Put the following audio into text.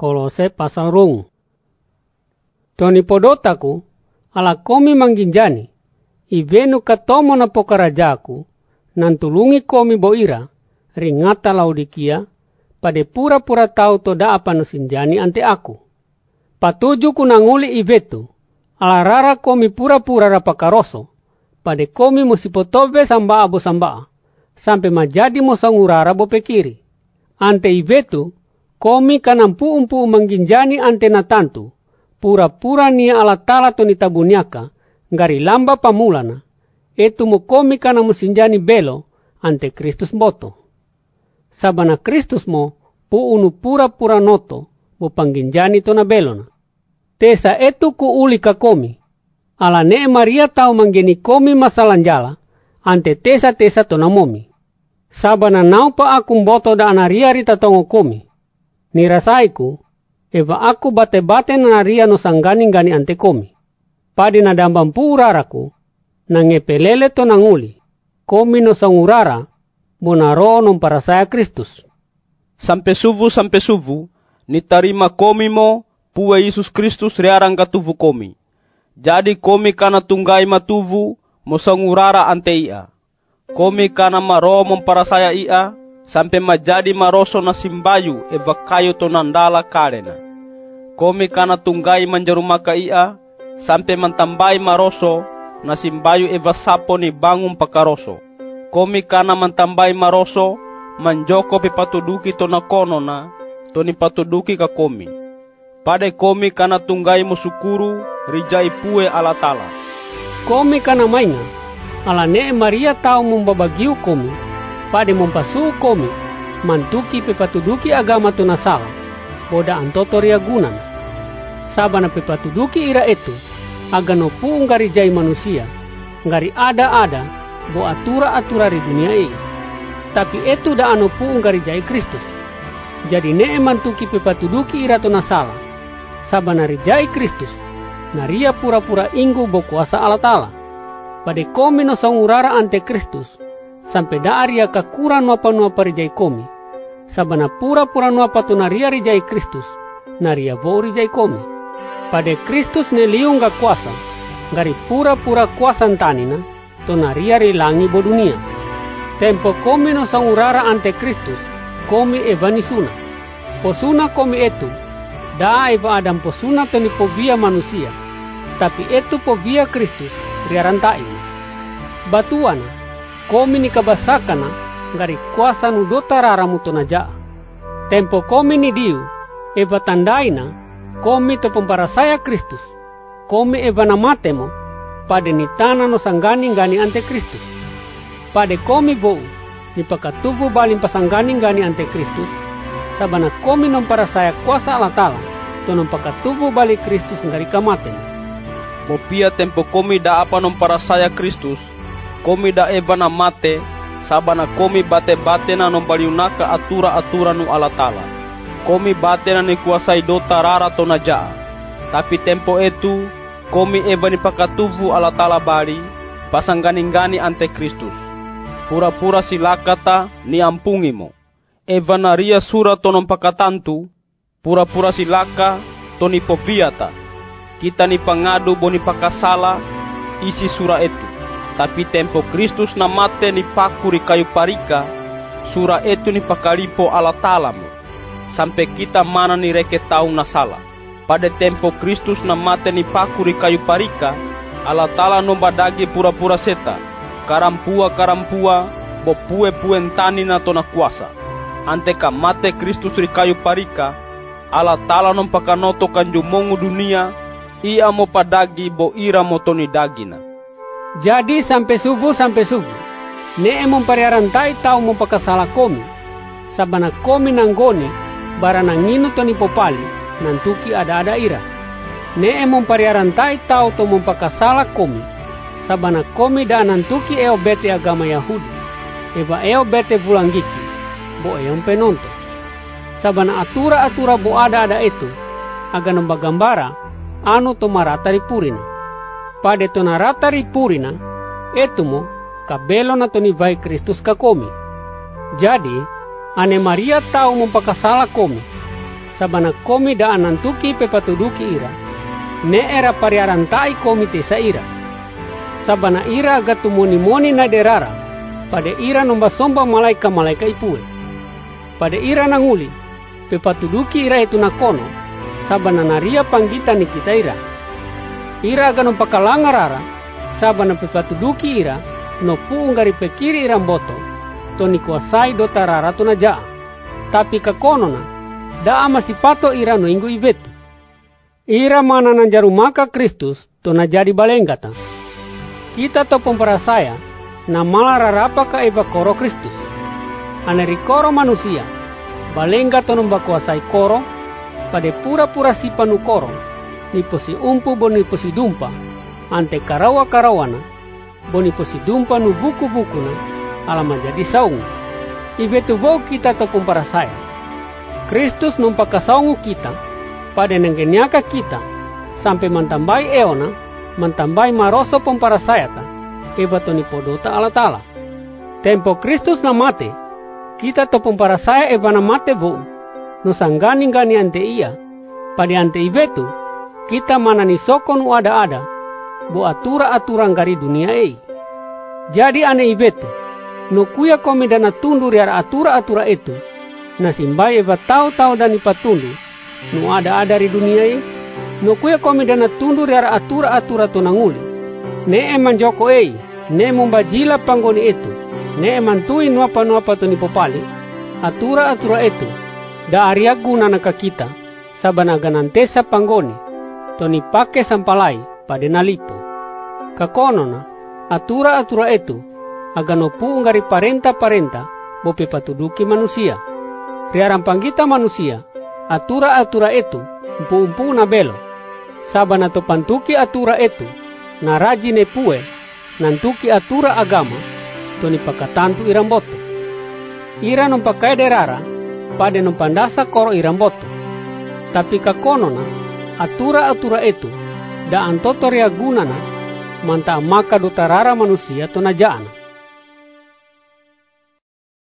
Kolose pasal rung. Toni podotaku, ala komi mangginjani, ivenu katomo na pokarajaku, nantulungi komi boira, ringata laudikia, pada pura-pura tahu toda apa nusinjani ante aku. Patuju ku nanguli ivetu, ala rara komi pura-pura rapakaroso, pada komi musipotobe samba abu samba, sampai majadi mosangurara bo pekiri. Ante ivetu, komi kanampu umpu mangginjani ante natantu, pura-pura nia ala tala to nitabuniaka, ngari lamba pamulana, etu mo komi kana musinjani belo ante Kristus moto. Sabana Kristus mo pu unu pura-pura noto bo pangginjani to na belona. Tesa etu ku uli ka komi, ala ne Maria tau manggeni komi masalanjala, ante tesa-tesa to na momi. Sabana nau pa aku mboto da anaria rita tongo komi. Nirasaiku, eva aku bate-bate na no sanggani gani ante komi. Padi na dambam puraraku, na ngepelele to nanguli, komi no sangurara, bonaro non para saya Kristus. Sampai suvu sampai suvu, nitarima komi mo, puwa Yesus Kristus rearang katuvu komi. Jadi komi kana tunggai matuvu, mo sangurara ante ia. Komi kana maro saya ia, sampai majadi maroso na simbayu eva kayu to nandala karena. Komi kana tunggai manjarumaka ia, sampai mantambai maroso na simbayu eva sapo ni bangun pakaroso. Komi kana mantambai maroso, manjoko pe patuduki to na kono na, to ni patuduki ka komi. Pade komi kana tunggai musukuru, rijai pue alatala. Komi kana mainga, ala ne Maria tau membabagiu komi, pade mempasu komi, mantuki pe patuduki agama to nasala, boda antotoria gunan. Sabana pe patuduki ira itu, aga no pu ngari jai manusia, ngari ada-ada, bo atura-atura di dunia ini. Tapi itu da anu pu ngari jai Kristus. Jadi ne mantuki pe patuduki ira to nasala, sabana rijai Kristus, naria pura-pura inggu bo kuasa Allah Ta'ala. Pada komi no sangurara ante Kristus, sampai daria kakura nuapa nuapa rijai komi. Sabana pura-pura nuapa tu naria rijai Kristus, naria vo rijai komi. Pada Kristus ne liunga kuasa, gari pura-pura kuasa antanina, to naria rilangi bo dunia. Tempo komi no sangurara ante Kristus, komi evanisuna. Posuna komi etu, da eva adam posuna to ni povia manusia, tapi etu povia Kristus riarantai. Batuana, komi ni kabasakana, gari kuasa nudota raramu to naja. Tempo komi ni diu, eva tandaina, komi to pemparasaya Kristus, komi eva namatemo, pada ni tana no sanggani gani ante Kristus. Pada komi bou, ni pakatubu balim pasanggani gani ante Kristus, sabana komi non parasaya kuasa Allah Ta'ala, to non pakatubu bali Kristus ngari kamaten. Mopia tempo komi da apa non para saya Kristus, komi da eva na mate, sabana komi bate-bate na non baliunaka atura-atura nu ala tala. Komi bate na kuasai dota rara to na jaa. Tapi tempo itu, komi eva ni pakatuvu ala tala bali, pasanggani-gani ante Kristus. Pura-pura silakata ni ampungimo. Eva na ria sura to non pakatantu, pura-pura silaka to ni poviata kita ni pangadu boni pakasala isi sura itu. Tapi tempo Kristus na mate ni pakuri kayu parika, sura itu ni pakalipo ala talamu. Sampai kita mana ni reke tahu na sala. Pada tempo Kristus na mate ni pakuri kayu parika, ala tala no badagi pura-pura seta. Karampua karampua, bo pue pue ntani na tona kuasa. Ante mate Kristus ri kayu parika, ala tala no pakanoto kanjumongu dunia, ia mo padagi bo ira mo toni dagina. Jadi sampai subuh sampai subuh, ne emong pariarantai tau mo pakasala komi, sabana komi nanggone, bara nangino toni popali, nantuki ada-ada ira. Ne emong pariarantai tau to mo pakasala komi, sabana komi da nantuki eo bete agama Yahudi, eba eo bete vulangiki, bo eo penonto. Sabana atura-atura bo ada-ada itu, aga nambagambara, anu to marata ripurina. Pade to narata ripurina, etumo kabelo na to ni vai Kristus ka komi. Jadi, ane Maria tau mempakasala komi. sabana komi da anantuki pepatuduki ira ne era pariarantai komi te ira sabana ira gatumoni moni na derara pada ira nomba somba malaika malaika ipue pada ira nanguli pepatuduki ira itu nakono sabana naria panggita ni kita ira ira ganom pakalanga rara sabana pepatuduki ira no puungari pekiri iramboto to ni kuasai do tarara to naja tapi kakonona da ama sipato ira no ingu ivetu ira mana nan jaru maka Kristus to na jadi balenggata. Kita to pemperasaya na malah rarapa ka eva koro Kristus. Aneri koro manusia balengga to nomba kuasai koro pada pura-pura si panu koro ni posi umpu boni posi dumpa. Ante karawa karawana boni posi dumpa nu buku buku na alama jadi saung ibetu bau kita to para saya. Kristus numpa kasaungu kita pada nengenyaka kita sampai mentambai eona mentambai maroso para saya ta ebatoni podota ala tempo Kristus na mate kita to para saya ebana mate bu nusanggani gani ante iya pada ante ibetu kita mana ni sokon ada ada bu atura-aturan gari dunia ei. Jadi ane ibetu, no kuya komi dana tundu riara atura-atura itu, na simbai eva tau-tau dani patundu, no ada-ada di dunia ei, no kuya dana tundu riara atura-atura tunanguli. Ne eman joko ei, ne mumbajila panggoni itu, ne eman tui nuapa-nuapa tuni popali, atura-atura itu, da ariagu nanaka kita, sabana ganantesa panggoni, toni pake sampalai pada nalipo. Kakonona, atura-atura itu agano ngari parenta-parenta bope patuduki manusia. Riaran panggita manusia, atura-atura itu umpu-umpu na belo. Sabana to pantuki atura itu, na raji ne pue, nantuki atura agama, to ni pakatantu iramboto. Ira non pakai derara, pada non pandasa koro iramboto. Tapi kakonona, atura-atura itu, da antotoria gunana manta maka dotarara manusia to najana